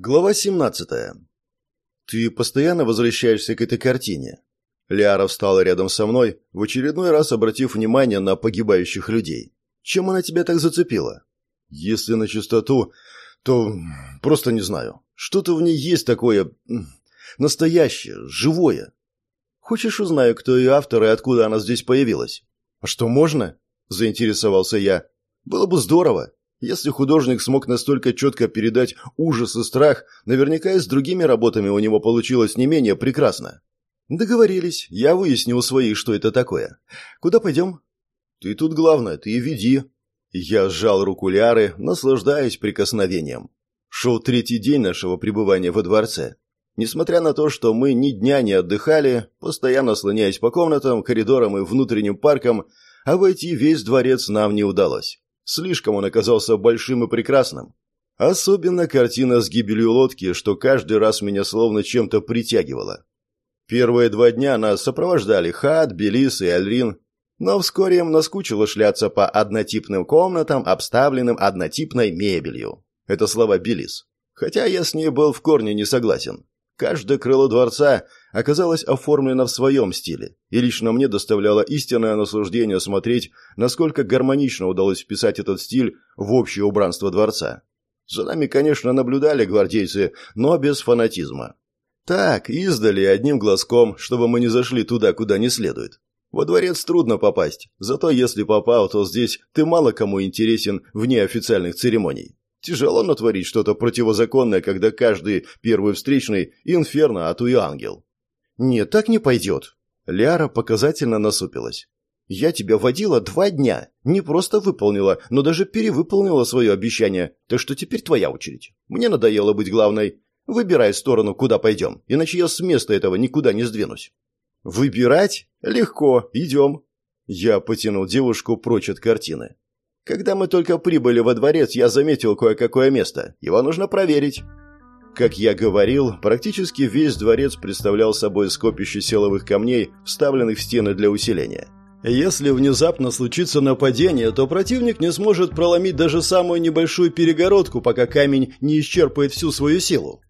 Глава 17. Ты постоянно возвращаешься к этой картине. Лиара встала рядом со мной, в очередной раз обратив внимание на погибающих людей. Чем она тебя так зацепила? Если на чистоту, то просто не знаю. Что-то в ней есть такое настоящее, живое. Хочешь узнаю, кто ее автор и откуда она здесь появилась? А что можно? заинтересовался я. Было бы здорово. Если художник смог настолько четко передать ужас и страх, наверняка и с другими работами у него получилось не менее прекрасно. Договорились, я выясню у своих, что это такое. Куда пойдем? Ты тут главное, ты веди. Я сжал руку Лиары, наслаждаясь прикосновением. Шел третий день нашего пребывания во дворце. Несмотря на то, что мы ни дня не отдыхали, постоянно слоняясь по комнатам, коридорам и внутренним паркам, обойти весь дворец нам не удалось. Слишком он оказался большим и прекрасным. Особенно картина с гибелью лодки, что каждый раз меня словно чем-то притягивала. Первые два дня нас сопровождали Хат, Белис и Альрин, но вскоре им наскучило шляться по однотипным комнатам, обставленным однотипной мебелью. Это слова Белис. Хотя я с ней был в корне не согласен. Каждое крыло дворца оказалось оформлено в своем стиле, и лично мне доставляло истинное наслаждение смотреть, насколько гармонично удалось вписать этот стиль в общее убранство дворца. За нами, конечно, наблюдали гвардейцы, но без фанатизма. Так, издали одним глазком, чтобы мы не зашли туда, куда не следует. Во дворец трудно попасть, зато если попал, то здесь ты мало кому интересен вне официальных церемоний. Тяжело натворить что-то противозаконное, когда каждый первый встречный – инферно, а то и ангел. «Нет, так не пойдет». Ляра показательно насупилась. «Я тебя водила два дня. Не просто выполнила, но даже перевыполнила свое обещание. Так что теперь твоя очередь. Мне надоело быть главной. Выбирай сторону, куда пойдем, иначе я с места этого никуда не сдвинусь». «Выбирать? Легко. Идем». Я потянул девушку прочь от картины. Когда мы только прибыли во дворец, я заметил кое-какое место. Его нужно проверить. Как я говорил, практически весь дворец представлял собой скопище силовых камней, вставленных в стены для усиления. Если внезапно случится нападение, то противник не сможет проломить даже самую небольшую перегородку, пока камень не исчерпает всю свою силу.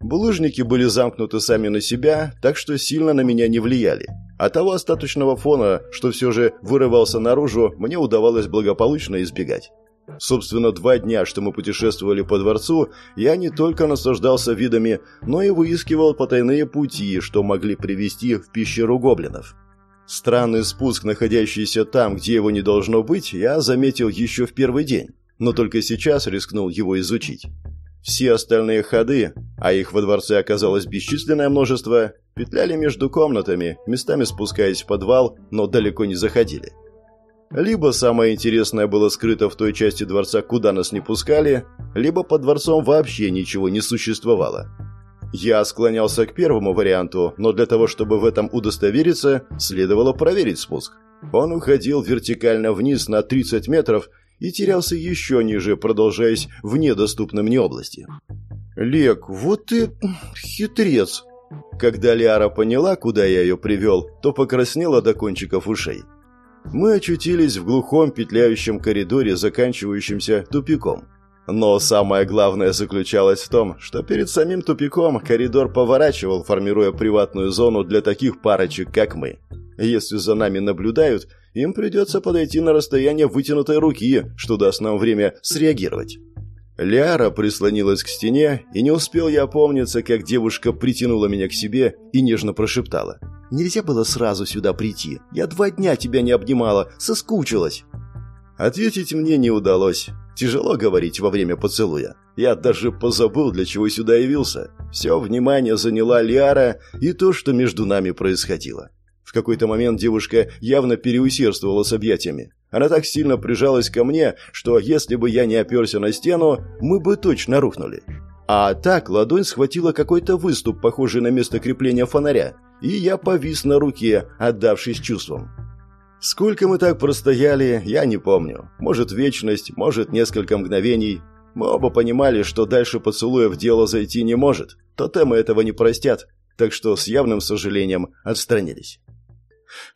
Булыжники были замкнуты сами на себя, так что сильно на меня не влияли. А того остаточного фона, что все же вырывался наружу, мне удавалось благополучно избегать. Собственно, два дня, что мы путешествовали по дворцу, я не только наслаждался видами, но и выискивал потайные пути, что могли привести в пещеру гоблинов. Странный спуск, находящийся там, где его не должно быть, я заметил еще в первый день, но только сейчас рискнул его изучить. Все остальные ходы, а их во дворце оказалось бесчисленное множество, петляли между комнатами, местами спускаясь в подвал, но далеко не заходили. Либо самое интересное было скрыто в той части дворца, куда нас не пускали, либо под дворцом вообще ничего не существовало. Я склонялся к первому варианту, но для того, чтобы в этом удостовериться, следовало проверить спуск. Он уходил вертикально вниз на 30 метров и терялся еще ниже, продолжаясь в недоступной мне области. «Лек, вот ты хитрец!» Когда Лиара поняла, куда я ее привел, то покраснела до кончиков ушей. Мы очутились в глухом петляющем коридоре, заканчивающемся тупиком. Но самое главное заключалось в том, что перед самим тупиком коридор поворачивал, формируя приватную зону для таких парочек, как мы. Если за нами наблюдают, им придется подойти на расстояние вытянутой руки, что даст нам время среагировать. Ляра прислонилась к стене, и не успел я опомниться, как девушка притянула меня к себе и нежно прошептала. «Нельзя было сразу сюда прийти. Я два дня тебя не обнимала, соскучилась». Ответить мне не удалось. Тяжело говорить во время поцелуя. Я даже позабыл, для чего сюда явился. Все внимание заняла Лиара и то, что между нами происходило. В какой-то момент девушка явно переусердствовала с объятиями. Она так сильно прижалась ко мне, что если бы я не оперся на стену, мы бы точно рухнули. А так ладонь схватила какой-то выступ, похожий на место крепления фонаря, и я повис на руке, отдавшись чувствам. Сколько мы так простояли, я не помню. Может, вечность, может, несколько мгновений. Мы оба понимали, что дальше поцелуя в дело зайти не может. Тотемы этого не простят, так что с явным сожалением отстранились.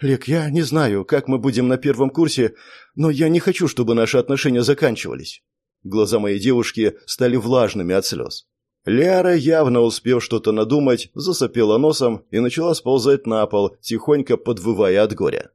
«Лек, я не знаю, как мы будем на первом курсе, но я не хочу, чтобы наши отношения заканчивались». Глаза моей девушки стали влажными от слез. Ляра, явно успев что-то надумать, засопела носом и начала сползать на пол, тихонько подвывая от горя.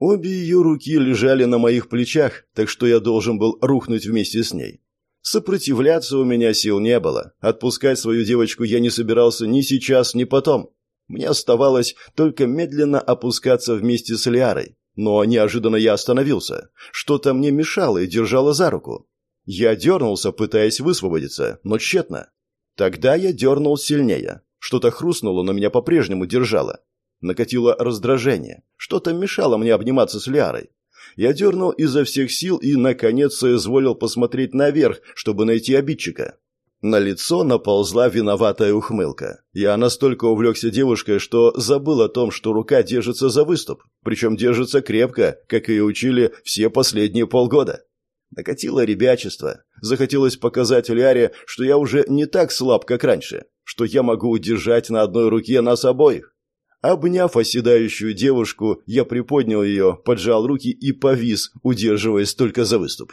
Обе ее руки лежали на моих плечах, так что я должен был рухнуть вместе с ней. Сопротивляться у меня сил не было. Отпускать свою девочку я не собирался ни сейчас, ни потом. Мне оставалось только медленно опускаться вместе с Лиарой. Но неожиданно я остановился. Что-то мне мешало и держало за руку. Я дернулся, пытаясь высвободиться, но тщетно. Тогда я дернул сильнее. Что-то хрустнуло, но меня по-прежнему держало. Накатило раздражение. Что-то мешало мне обниматься с Лиарой. Я дернул изо всех сил и, наконец, соизволил посмотреть наверх, чтобы найти обидчика. На лицо наползла виноватая ухмылка. Я настолько увлекся девушкой, что забыл о том, что рука держится за выступ. Причем держится крепко, как и учили все последние полгода. Накатило ребячество. Захотелось показать Ляре, что я уже не так слаб, как раньше, что я могу удержать на одной руке нас обоих. Обняв оседающую девушку, я приподнял ее, поджал руки и повис, удерживаясь только за выступ.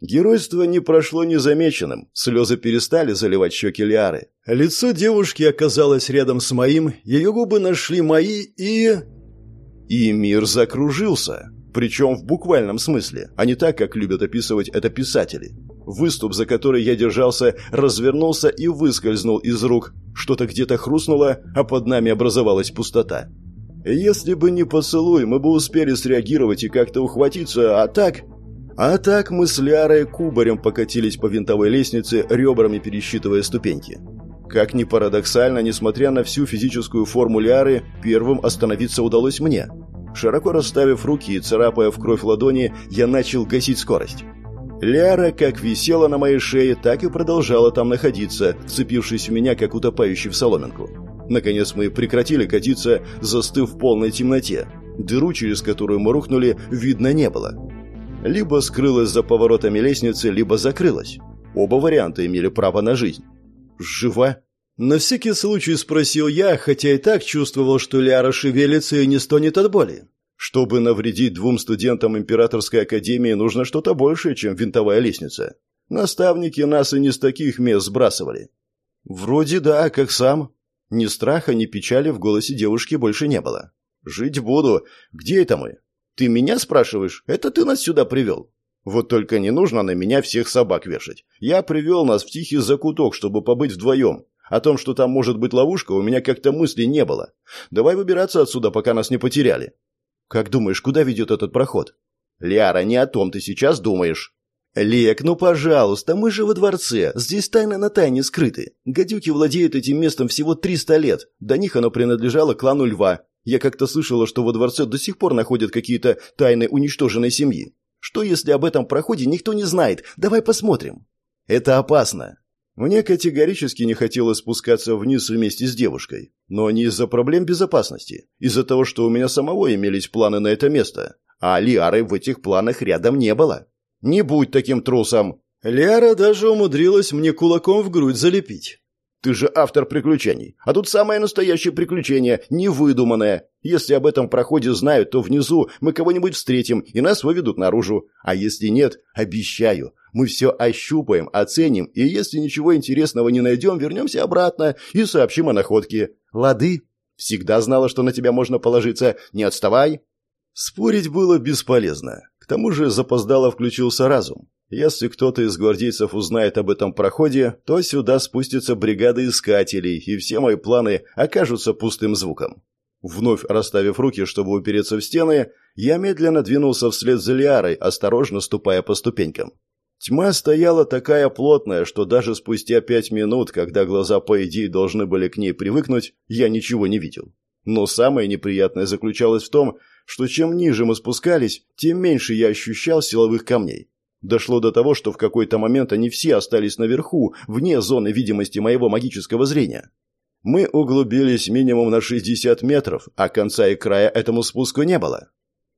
Геройство не прошло незамеченным, слезы перестали заливать щеки Лиары. Лицо девушки оказалось рядом с моим, ее губы нашли мои и... И мир закружился. Причем в буквальном смысле, а не так, как любят описывать это писатели. Выступ, за который я держался, развернулся и выскользнул из рук. Что-то где-то хрустнуло, а под нами образовалась пустота. Если бы не поцелуй, мы бы успели среагировать и как-то ухватиться, а так... А так мы с Лярой кубарем покатились по винтовой лестнице, ребрами пересчитывая ступеньки. Как ни парадоксально, несмотря на всю физическую форму Ляры, первым остановиться удалось мне. Широко расставив руки и царапая в кровь ладони, я начал гасить скорость. Ляра как висела на моей шее, так и продолжала там находиться, вцепившись в меня, как утопающий в соломинку. Наконец мы прекратили катиться, застыв в полной темноте. Дыру, через которую мы рухнули, видно не было либо скрылась за поворотами лестницы, либо закрылась. Оба варианта имели право на жизнь. «Жива?» На всякий случай спросил я, хотя и так чувствовал, что Ляра шевелится и не стонет от боли. Чтобы навредить двум студентам Императорской Академии, нужно что-то большее, чем винтовая лестница. Наставники нас и не с таких мест сбрасывали. Вроде да, как сам. Ни страха, ни печали в голосе девушки больше не было. «Жить буду. Где это мы?» Ты меня спрашиваешь? Это ты нас сюда привел? Вот только не нужно на меня всех собак вешать. Я привел нас в тихий закуток, чтобы побыть вдвоем. О том, что там может быть ловушка, у меня как-то мысли не было. Давай выбираться отсюда, пока нас не потеряли. Как думаешь, куда ведет этот проход? Ляра, не о том ты сейчас думаешь. Лек, ну пожалуйста, мы же во дворце. Здесь тайны на тайне скрыты. Гадюки владеют этим местом всего 300 лет. До них оно принадлежало клану Льва. Я как-то слышала, что во дворце до сих пор находят какие-то тайны уничтоженной семьи. Что, если об этом проходе никто не знает? Давай посмотрим. Это опасно. Мне категорически не хотелось спускаться вниз вместе с девушкой. Но не из-за проблем безопасности. Из-за того, что у меня самого имелись планы на это место. А Лиары в этих планах рядом не было. Не будь таким трусом. Лиара даже умудрилась мне кулаком в грудь залепить. Ты же автор приключений. А тут самое настоящее приключение, невыдуманное. Если об этом проходе знают, то внизу мы кого-нибудь встретим и нас выведут наружу. А если нет, обещаю, мы все ощупаем, оценим, и если ничего интересного не найдем, вернемся обратно и сообщим о находке. Лады? Всегда знала, что на тебя можно положиться. Не отставай. Спорить было бесполезно. К тому же запоздало включился разум. Если кто-то из гвардейцев узнает об этом проходе, то сюда спустится бригада искателей, и все мои планы окажутся пустым звуком. Вновь расставив руки, чтобы упереться в стены, я медленно двинулся вслед за Лиарой, осторожно ступая по ступенькам. Тьма стояла такая плотная, что даже спустя пять минут, когда глаза, по идее, должны были к ней привыкнуть, я ничего не видел. Но самое неприятное заключалось в том, что чем ниже мы спускались, тем меньше я ощущал силовых камней. Дошло до того, что в какой-то момент они все остались наверху, вне зоны видимости моего магического зрения. Мы углубились минимум на 60 метров, а конца и края этому спуску не было.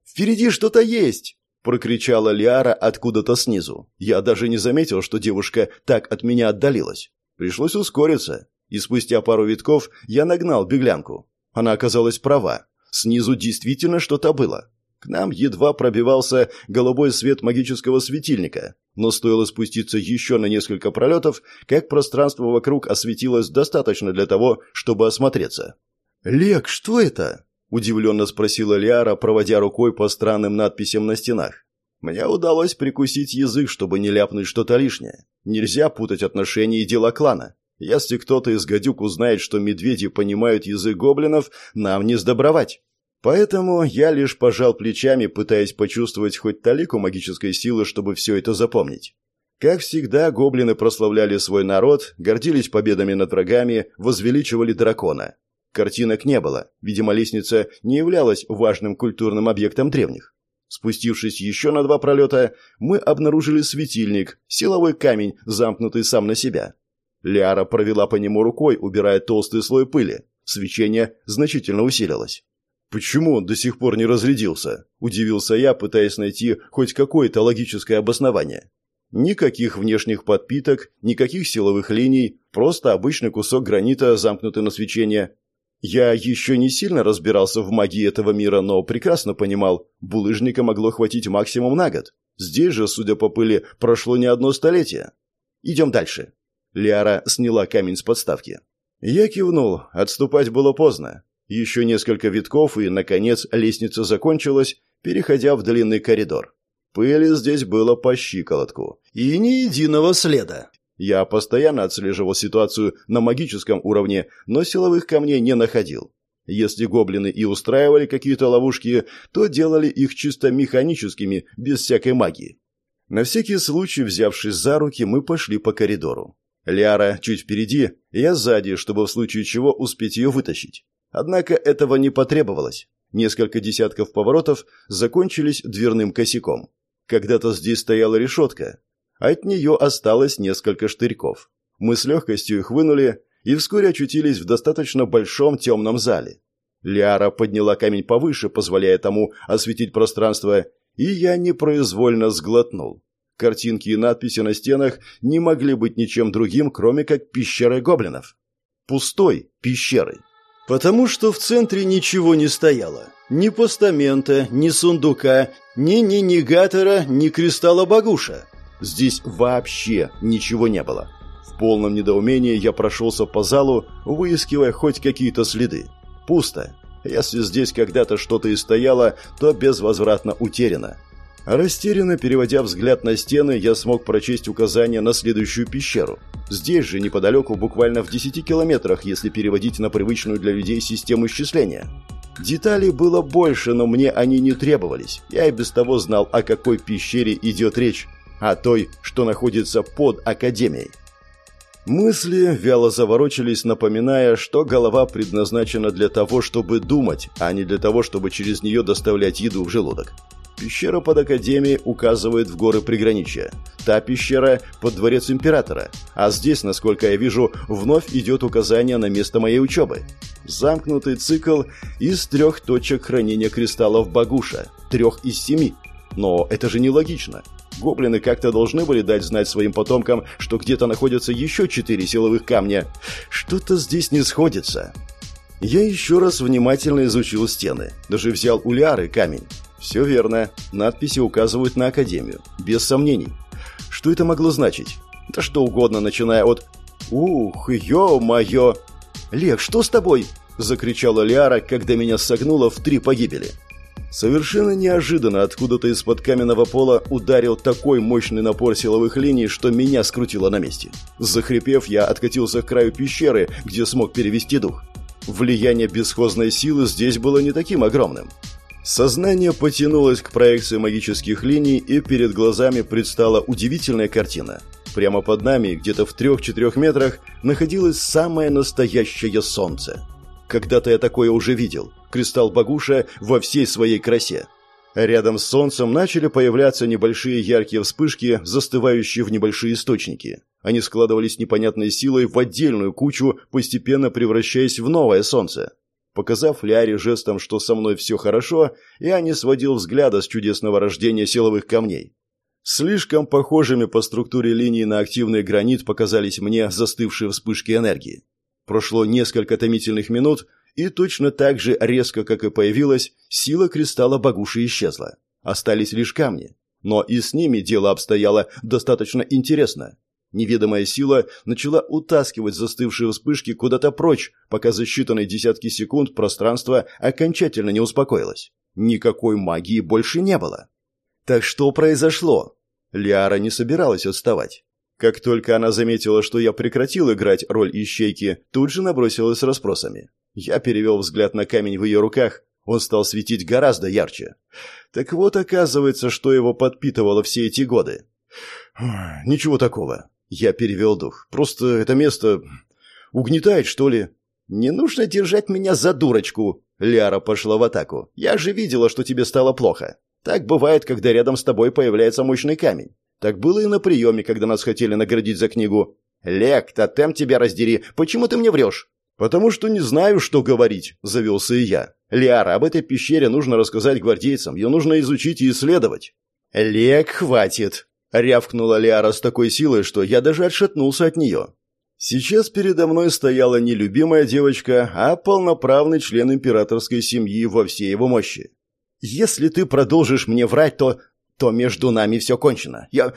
«Впереди что-то есть!» – прокричала Лиара откуда-то снизу. Я даже не заметил, что девушка так от меня отдалилась. Пришлось ускориться, и спустя пару витков я нагнал беглянку. Она оказалась права. Снизу действительно что-то было. К нам едва пробивался голубой свет магического светильника, но стоило спуститься еще на несколько пролетов, как пространство вокруг осветилось достаточно для того, чтобы осмотреться. «Лек, что это?» – удивленно спросила Лиара, проводя рукой по странным надписям на стенах. Мне удалось прикусить язык, чтобы не ляпнуть что-то лишнее. Нельзя путать отношения и дела клана. Если кто-то из гадюк узнает, что медведи понимают язык гоблинов, нам не сдобровать. Поэтому я лишь пожал плечами, пытаясь почувствовать хоть талику магической силы, чтобы все это запомнить. Как всегда, гоблины прославляли свой народ, гордились победами над врагами, возвеличивали дракона. Картинок не было, видимо, лестница не являлась важным культурным объектом древних. Спустившись еще на два пролета, мы обнаружили светильник, силовой камень, замкнутый сам на себя. Ляра провела по нему рукой, убирая толстый слой пыли. Свечение значительно усилилось. «Почему он до сих пор не разрядился?» – удивился я, пытаясь найти хоть какое-то логическое обоснование. Никаких внешних подпиток, никаких силовых линий, просто обычный кусок гранита, замкнутый на свечение. Я еще не сильно разбирался в магии этого мира, но прекрасно понимал, булыжника могло хватить максимум на год. Здесь же, судя по пыли, прошло не одно столетие. Идем дальше. Лиара сняла камень с подставки. Я кивнул, отступать было поздно. Еще несколько витков, и, наконец, лестница закончилась, переходя в длинный коридор. Пыли здесь было по щиколотку. И ни единого следа. Я постоянно отслеживал ситуацию на магическом уровне, но силовых камней не находил. Если гоблины и устраивали какие-то ловушки, то делали их чисто механическими, без всякой магии. На всякий случай, взявшись за руки, мы пошли по коридору. Ляра чуть впереди, я сзади, чтобы в случае чего успеть ее вытащить. Однако этого не потребовалось. Несколько десятков поворотов закончились дверным косяком. Когда-то здесь стояла решетка, от нее осталось несколько штырьков. Мы с легкостью их вынули и вскоре очутились в достаточно большом темном зале. Лиара подняла камень повыше, позволяя тому осветить пространство, и я непроизвольно сглотнул. Картинки и надписи на стенах не могли быть ничем другим, кроме как пещерой гоблинов. Пустой пещерой. Потому что в центре ничего не стояло. Ни постамента, ни сундука, ни нигатора, ни кристалла багуша. Здесь вообще ничего не было. В полном недоумении я прошелся по залу, выискивая хоть какие-то следы. Пусто. Если здесь когда-то что-то и стояло, то безвозвратно утеряно. Растерянно переводя взгляд на стены, я смог прочесть указания на следующую пещеру. Здесь же, неподалеку, буквально в 10 километрах, если переводить на привычную для людей систему исчисления. Деталей было больше, но мне они не требовались. Я и без того знал, о какой пещере идет речь а той, что находится под Академией. Мысли вяло заворочились, напоминая, что голова предназначена для того, чтобы думать, а не для того, чтобы через нее доставлять еду в желудок. Пещера под Академией указывает в горы приграничья. Та пещера под дворец Императора. А здесь, насколько я вижу, вновь идет указание на место моей учебы. Замкнутый цикл из трех точек хранения кристаллов Багуша. Трех из семи. Но это же нелогично. Гоблины как-то должны были дать знать своим потомкам, что где-то находятся еще четыре силовых камня. Что-то здесь не сходится. Я еще раз внимательно изучил стены. Даже взял у камень. Все верно. Надписи указывают на Академию. Без сомнений. Что это могло значить? Да что угодно, начиная от «Ух, ё-моё!» «Лех, что с тобой?» – закричала Лиара, когда меня согнуло в три погибели. Совершенно неожиданно откуда-то из-под каменного пола ударил такой мощный напор силовых линий, что меня скрутило на месте. Захрипев, я откатился к краю пещеры, где смог перевести дух. Влияние бесхозной силы здесь было не таким огромным. Сознание потянулось к проекции магических линий, и перед глазами предстала удивительная картина. Прямо под нами, где-то в трех-четырех метрах, находилось самое настоящее солнце. Когда-то я такое уже видел. Кристалл Багуша во всей своей красе. Рядом с Солнцем начали появляться небольшие яркие вспышки, застывающие в небольшие источники. Они складывались непонятной силой в отдельную кучу, постепенно превращаясь в новое Солнце. Показав Ляре жестом, что со мной все хорошо, я не сводил взгляда с чудесного рождения силовых камней. Слишком похожими по структуре линии на активный гранит показались мне застывшие вспышки энергии. Прошло несколько томительных минут, и точно так же резко, как и появилась, сила кристалла Багуши исчезла. Остались лишь камни. Но и с ними дело обстояло достаточно интересно. Неведомая сила начала утаскивать застывшие вспышки куда-то прочь, пока за считанные десятки секунд пространство окончательно не успокоилось. Никакой магии больше не было. Так что произошло? Лиара не собиралась отставать. Как только она заметила, что я прекратил играть роль ищейки, тут же набросилась с расспросами. Я перевел взгляд на камень в ее руках. Он стал светить гораздо ярче. Так вот, оказывается, что его подпитывало все эти годы. «Ничего такого». Я перевел дух. «Просто это место угнетает, что ли?» «Не нужно держать меня за дурочку!» Ляра пошла в атаку. «Я же видела, что тебе стало плохо. Так бывает, когда рядом с тобой появляется мощный камень. Так было и на приеме, когда нас хотели наградить за книгу. Лек, тотем тебя раздери, почему ты мне врешь?» «Потому что не знаю, что говорить», — завелся и я. «Лиара, об этой пещере нужно рассказать гвардейцам, ее нужно изучить и исследовать». «Лек, хватит!» — рявкнула Лиара с такой силой, что я даже отшатнулся от нее. Сейчас передо мной стояла не любимая девочка, а полноправный член императорской семьи во всей его мощи. «Если ты продолжишь мне врать, то... то между нами все кончено. Я...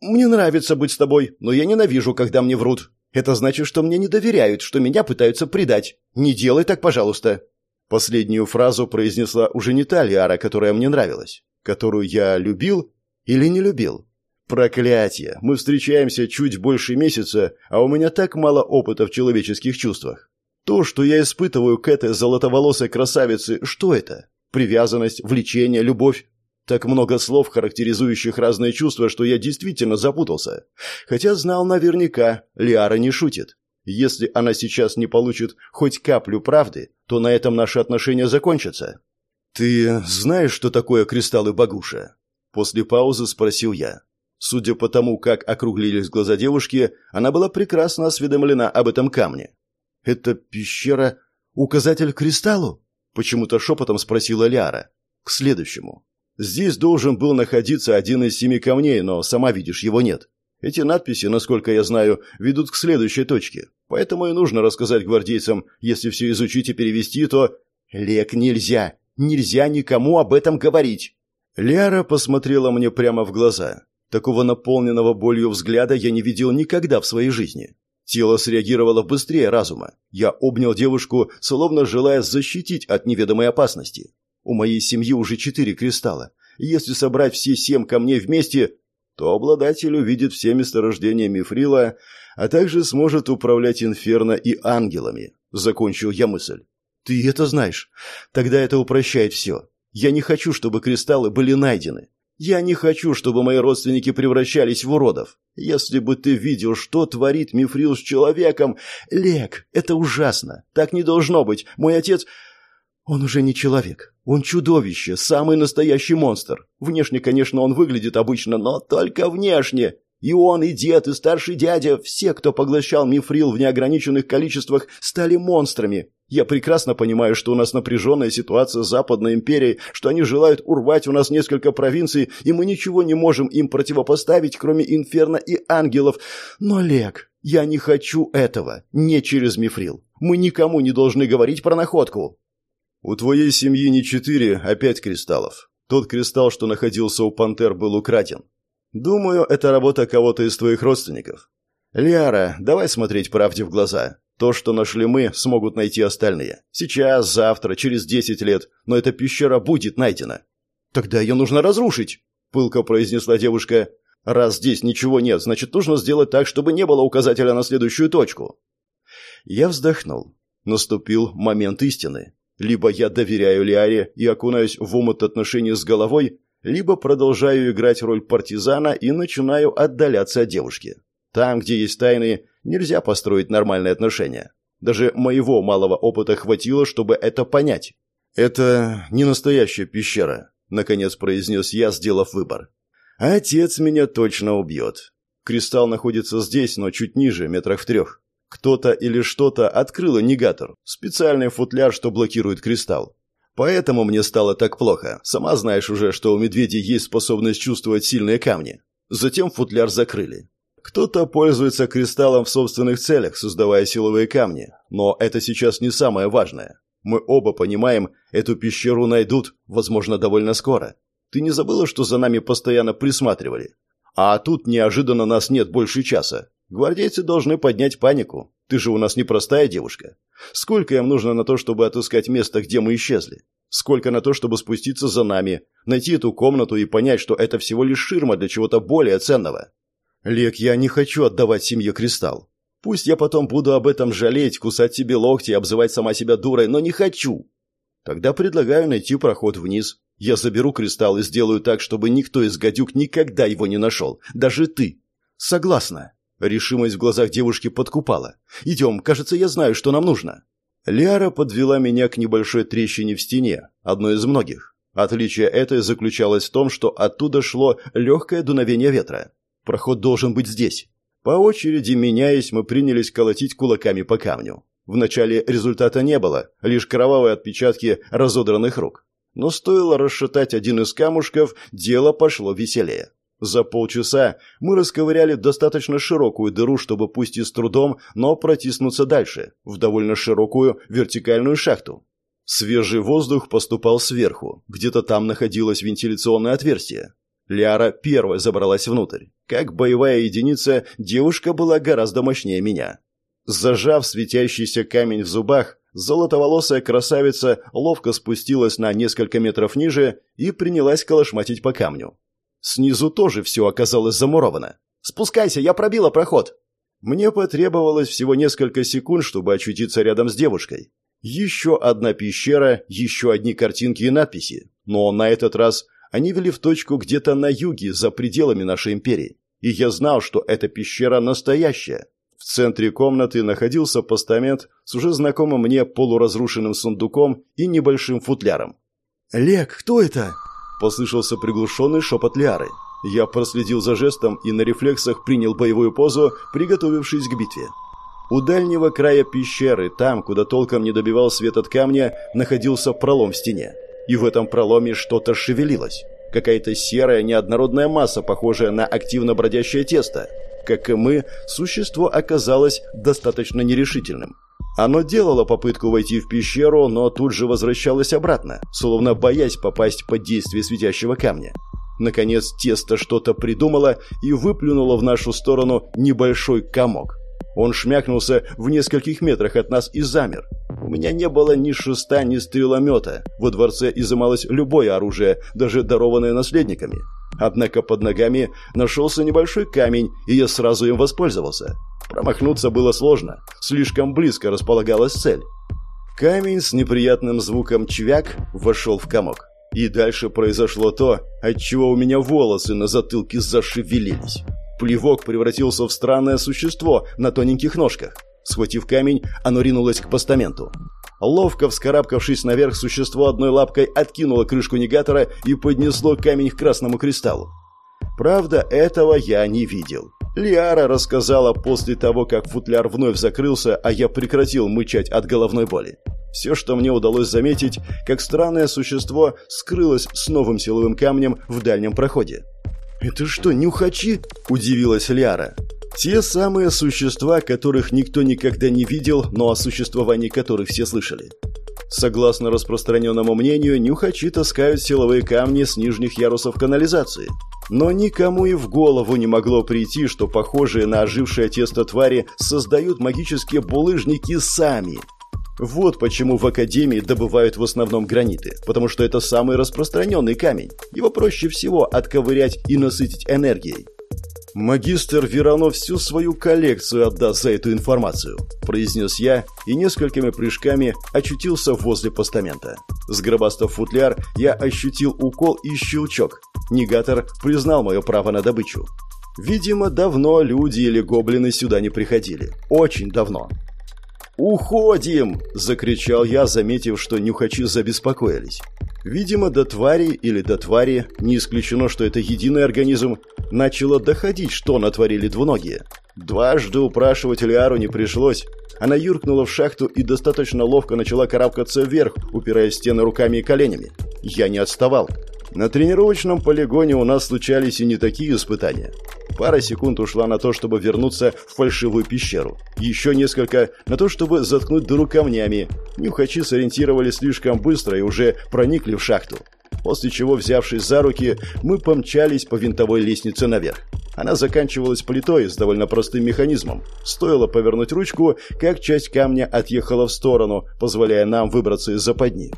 Мне нравится быть с тобой, но я ненавижу, когда мне врут. Это значит, что мне не доверяют, что меня пытаются предать. Не делай так, пожалуйста». Последнюю фразу произнесла уже не та Лиара, которая мне нравилась. Которую я любил или не любил. Проклятие! Мы встречаемся чуть больше месяца, а у меня так мало опыта в человеческих чувствах. То, что я испытываю к этой золотоволосой красавице, что это? Привязанность, влечение, любовь? Так много слов, характеризующих разные чувства, что я действительно запутался. Хотя знал наверняка, Лиара не шутит. Если она сейчас не получит хоть каплю правды, то на этом наши отношения закончатся. «Ты знаешь, что такое кристаллы Багуша?» После паузы спросил я. Судя по тому, как округлились глаза девушки, она была прекрасно осведомлена об этом камне. «Это пещера... указатель кристаллу?» Почему-то шепотом спросила Ляра. «К следующему. Здесь должен был находиться один из семи камней, но, сама видишь, его нет. Эти надписи, насколько я знаю, ведут к следующей точке. Поэтому и нужно рассказать гвардейцам, если все изучить и перевести, то... Лек, нельзя! Нельзя никому об этом говорить!» Ляра посмотрела мне прямо в глаза. Такого наполненного болью взгляда я не видел никогда в своей жизни. Тело среагировало быстрее разума. Я обнял девушку, словно желая защитить от неведомой опасности. У моей семьи уже четыре кристалла. Если собрать все семь камней вместе, то обладатель увидит все месторождения мифрила, а также сможет управлять инферно и ангелами. Закончил я мысль. Ты это знаешь. Тогда это упрощает все. Я не хочу, чтобы кристаллы были найдены. Я не хочу, чтобы мои родственники превращались в уродов. Если бы ты видел, что творит мифрил с человеком... Лек, это ужасно. Так не должно быть. Мой отец... Он уже не человек. Он чудовище, самый настоящий монстр. Внешне, конечно, он выглядит обычно, но только внешне. И он, и дед, и старший дядя, все, кто поглощал мифрил в неограниченных количествах, стали монстрами. Я прекрасно понимаю, что у нас напряженная ситуация с Западной империей, что они желают урвать у нас несколько провинций, и мы ничего не можем им противопоставить, кроме Инферно и Ангелов. Но, Лек, я не хочу этого. Не через мифрил. Мы никому не должны говорить про находку. У твоей семьи не четыре, а пять кристаллов. Тот кристалл, что находился у пантер, был украден. Думаю, это работа кого-то из твоих родственников. Лиара, давай смотреть правде в глаза. То, что нашли мы, смогут найти остальные. Сейчас, завтра, через десять лет, но эта пещера будет найдена. Тогда ее нужно разрушить, пылко произнесла девушка. Раз здесь ничего нет, значит, нужно сделать так, чтобы не было указателя на следующую точку. Я вздохнул. Наступил момент истины. Либо я доверяю Лиаре и окунаюсь в омут отношений с головой, либо продолжаю играть роль партизана и начинаю отдаляться от девушки. Там, где есть тайны, нельзя построить нормальные отношения. Даже моего малого опыта хватило, чтобы это понять. «Это не настоящая пещера», — наконец произнес я, сделав выбор. «Отец меня точно убьет. Кристалл находится здесь, но чуть ниже, метрах в трех. Кто-то или что-то открыло негатор, специальный футляр, что блокирует кристалл. Поэтому мне стало так плохо. Сама знаешь уже, что у медведей есть способность чувствовать сильные камни. Затем футляр закрыли. Кто-то пользуется кристаллом в собственных целях, создавая силовые камни. Но это сейчас не самое важное. Мы оба понимаем, эту пещеру найдут, возможно, довольно скоро. Ты не забыла, что за нами постоянно присматривали? А тут неожиданно нас нет больше часа. Гвардейцы должны поднять панику. Ты же у нас непростая девушка. Сколько им нужно на то, чтобы отыскать место, где мы исчезли? Сколько на то, чтобы спуститься за нами, найти эту комнату и понять, что это всего лишь ширма для чего-то более ценного? Лек, я не хочу отдавать семье Кристалл. Пусть я потом буду об этом жалеть, кусать себе локти и обзывать сама себя дурой, но не хочу. Тогда предлагаю найти проход вниз. Я заберу кристалл и сделаю так, чтобы никто из гадюк никогда его не нашел. Даже ты. Согласна. Решимость в глазах девушки подкупала. «Идем, кажется, я знаю, что нам нужно». Лиара подвела меня к небольшой трещине в стене, одной из многих. Отличие это заключалось в том, что оттуда шло легкое дуновение ветра. Проход должен быть здесь. По очереди, меняясь, мы принялись колотить кулаками по камню. Вначале результата не было, лишь кровавые отпечатки разодранных рук. Но стоило расшатать один из камушков, дело пошло веселее. За полчаса мы расковыряли достаточно широкую дыру, чтобы пусть и с трудом, но протиснуться дальше, в довольно широкую вертикальную шахту. Свежий воздух поступал сверху, где-то там находилось вентиляционное отверстие. Ляра первой забралась внутрь. Как боевая единица, девушка была гораздо мощнее меня. Зажав светящийся камень в зубах, золотоволосая красавица ловко спустилась на несколько метров ниже и принялась колошматить по камню. Снизу тоже все оказалось замуровано. «Спускайся, я пробила проход!» Мне потребовалось всего несколько секунд, чтобы очутиться рядом с девушкой. Еще одна пещера, еще одни картинки и надписи. Но на этот раз они вели в точку где-то на юге, за пределами нашей империи. И я знал, что эта пещера настоящая. В центре комнаты находился постамент с уже знакомым мне полуразрушенным сундуком и небольшим футляром. «Лек, кто это?» Послышался приглушенный шепот Лиары. Я проследил за жестом и на рефлексах принял боевую позу, приготовившись к битве. У дальнего края пещеры, там, куда толком не добивал свет от камня, находился пролом в стене. И в этом проломе что-то шевелилось. Какая-то серая неоднородная масса, похожая на активно бродящее тесто. Как и мы, существо оказалось достаточно нерешительным. Оно делало попытку войти в пещеру, но тут же возвращалось обратно, словно боясь попасть под действие светящего камня. Наконец, тесто что-то придумало и выплюнуло в нашу сторону небольшой комок. Он шмякнулся в нескольких метрах от нас и замер. У меня не было ни шеста, ни стреломета. Во дворце изымалось любое оружие, даже дарованное наследниками. Однако под ногами нашелся небольшой камень, и я сразу им воспользовался. Промахнуться было сложно, слишком близко располагалась цель. Камень с неприятным звуком «чвяк» вошел в комок. И дальше произошло то, от чего у меня волосы на затылке зашевелились. Плевок превратился в странное существо на тоненьких ножках. Схватив камень, оно ринулось к постаменту. Ловко вскарабкавшись наверх, существо одной лапкой откинуло крышку негатора и поднесло камень к красному кристаллу. Правда, этого я не видел. Лиара рассказала после того, как футляр вновь закрылся, а я прекратил мычать от головной боли. Все, что мне удалось заметить, как странное существо скрылось с новым силовым камнем в дальнем проходе. «Это что, нюхачи?» – удивилась Лиара. Те самые существа, которых никто никогда не видел, но о существовании которых все слышали. Согласно распространенному мнению, нюхачи таскают силовые камни с нижних ярусов канализации. Но никому и в голову не могло прийти, что похожие на ожившее тесто твари создают магические булыжники сами. Вот почему в Академии добывают в основном граниты, потому что это самый распространенный камень. Его проще всего отковырять и насытить энергией. «Магистр Верано всю свою коллекцию отдаст за эту информацию», – произнес я и несколькими прыжками очутился возле постамента. Сгробастав футляр, я ощутил укол и щелчок. Негатор признал мое право на добычу. Видимо, давно люди или гоблины сюда не приходили. Очень давно. «Уходим!» – закричал я, заметив, что нюхачи забеспокоились. Видимо, до твари или до твари, не исключено, что это единый организм, начало доходить, что натворили двуногие. Дважды упрашивать Лиару не пришлось. Она юркнула в шахту и достаточно ловко начала карабкаться вверх, упираясь в стены руками и коленями. Я не отставал. На тренировочном полигоне у нас случались и не такие испытания. Пара секунд ушла на то, чтобы вернуться в фальшивую пещеру. Еще несколько на то, чтобы заткнуть дыру камнями. Нюхачи сориентировали слишком быстро и уже проникли в шахту. После чего, взявшись за руки, мы помчались по винтовой лестнице наверх. Она заканчивалась плитой с довольно простым механизмом. Стоило повернуть ручку, как часть камня отъехала в сторону, позволяя нам выбраться из западни.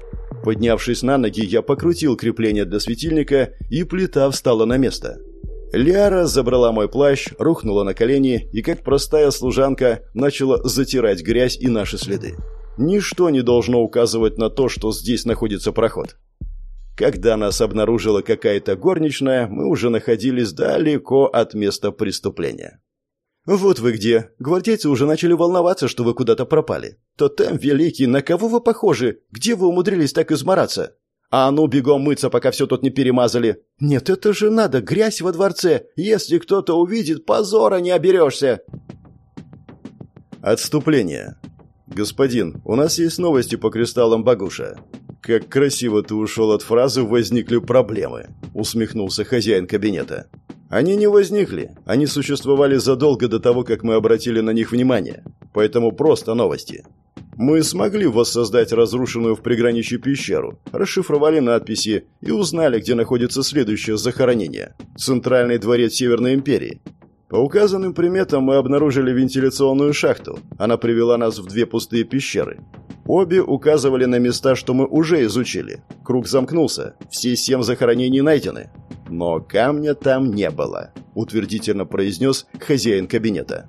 Поднявшись на ноги, я покрутил крепление для светильника, и плита встала на место. Лиара забрала мой плащ, рухнула на колени и, как простая служанка, начала затирать грязь и наши следы. Ничто не должно указывать на то, что здесь находится проход. Когда нас обнаружила какая-то горничная, мы уже находились далеко от места преступления. «Вот вы где. Гвардейцы уже начали волноваться, что вы куда-то пропали. Тотем великий, на кого вы похожи? Где вы умудрились так измораться? А ну, бегом мыться, пока все тут не перемазали. Нет, это же надо, грязь во дворце. Если кто-то увидит, позора не оберешься». Отступление. «Господин, у нас есть новости по кристаллам Багуша. «Как красиво ты ушел от фразы «возникли проблемы», — усмехнулся хозяин кабинета. «Они не возникли. Они существовали задолго до того, как мы обратили на них внимание. Поэтому просто новости. Мы смогли воссоздать разрушенную в приграничье пещеру, расшифровали надписи и узнали, где находится следующее захоронение – Центральный дворец Северной империи. По указанным приметам мы обнаружили вентиляционную шахту. Она привела нас в две пустые пещеры. Обе указывали на места, что мы уже изучили. Круг замкнулся, все семь захоронений найдены. Но камня там не было, утвердительно произнес хозяин кабинета.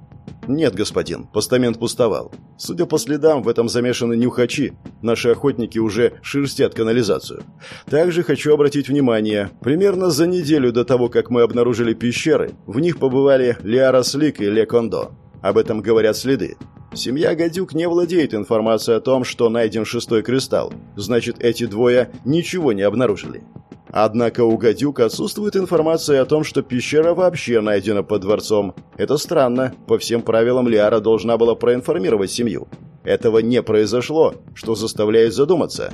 «Нет, господин, постамент пустовал. Судя по следам, в этом замешаны нюхачи. Наши охотники уже шерстят канализацию. Также хочу обратить внимание, примерно за неделю до того, как мы обнаружили пещеры, в них побывали Лиара Слик и Ле Кондо. Об этом говорят следы. Семья Гадюк не владеет информацией о том, что найден шестой кристалл. Значит, эти двое ничего не обнаружили. Однако у Гадюк отсутствует информация о том, что пещера вообще найдена под дворцом. Это странно. По всем правилам Лиара должна была проинформировать семью. Этого не произошло, что заставляет задуматься.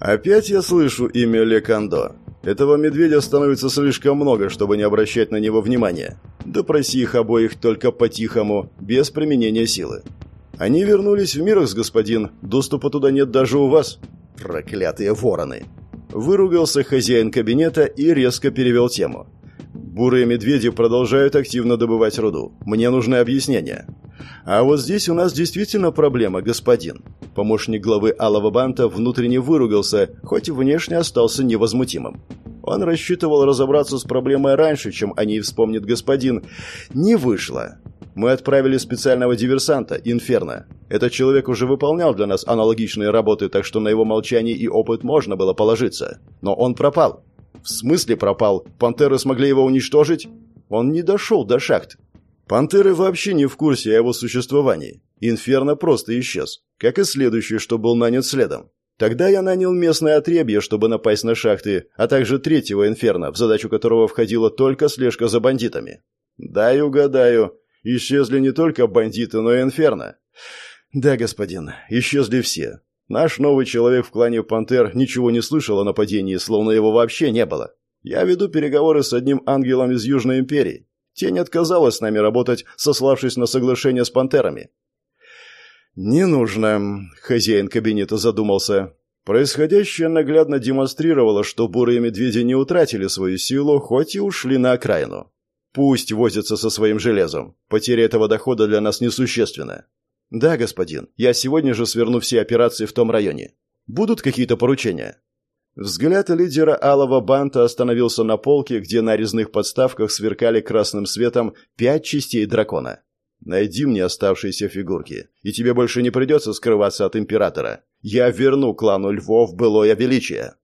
Опять я слышу имя Лекандо. Этого медведя становится слишком много, чтобы не обращать на него внимания. Допроси их обоих только по-тихому, без применения силы. Они вернулись в Мирокс, господин. Доступа туда нет даже у вас. Проклятые вороны. Выругался хозяин кабинета и резко перевел тему. Бурые медведи продолжают активно добывать руду. Мне нужны объяснения. А вот здесь у нас действительно проблема, господин. Помощник главы Алого Банта внутренне выругался, хоть и внешне остался невозмутимым. Он рассчитывал разобраться с проблемой раньше, чем о ней вспомнит господин. Не вышло. Мы отправили специального диверсанта, Инферно. Этот человек уже выполнял для нас аналогичные работы, так что на его молчание и опыт можно было положиться. Но он пропал. В смысле пропал? Пантеры смогли его уничтожить? Он не дошел до шахт. Пантеры вообще не в курсе о его существовании. Инферно просто исчез, как и следующий, что был нанят следом. Тогда я нанял местное отребье, чтобы напасть на шахты, а также третьего инферно, в задачу которого входила только слежка за бандитами. Дай угадаю, Исчезли не только бандиты, но и инферно. Да, господин, исчезли все. Наш новый человек в клане Пантер ничего не слышал о нападении, словно его вообще не было. Я веду переговоры с одним ангелом из Южной империи. Тень отказалась с нами работать, сославшись на соглашение с пантерами. «Не нужно», — хозяин кабинета задумался. Происходящее наглядно демонстрировало, что бурые медведи не утратили свою силу, хоть и ушли на окраину. Пусть возятся со своим железом. Потеря этого дохода для нас несущественна. Да, господин, я сегодня же сверну все операции в том районе. Будут какие-то поручения? Взгляд лидера Алого Банта остановился на полке, где на резных подставках сверкали красным светом пять частей дракона. Найди мне оставшиеся фигурки, и тебе больше не придется скрываться от императора. Я верну клану львов былое величие.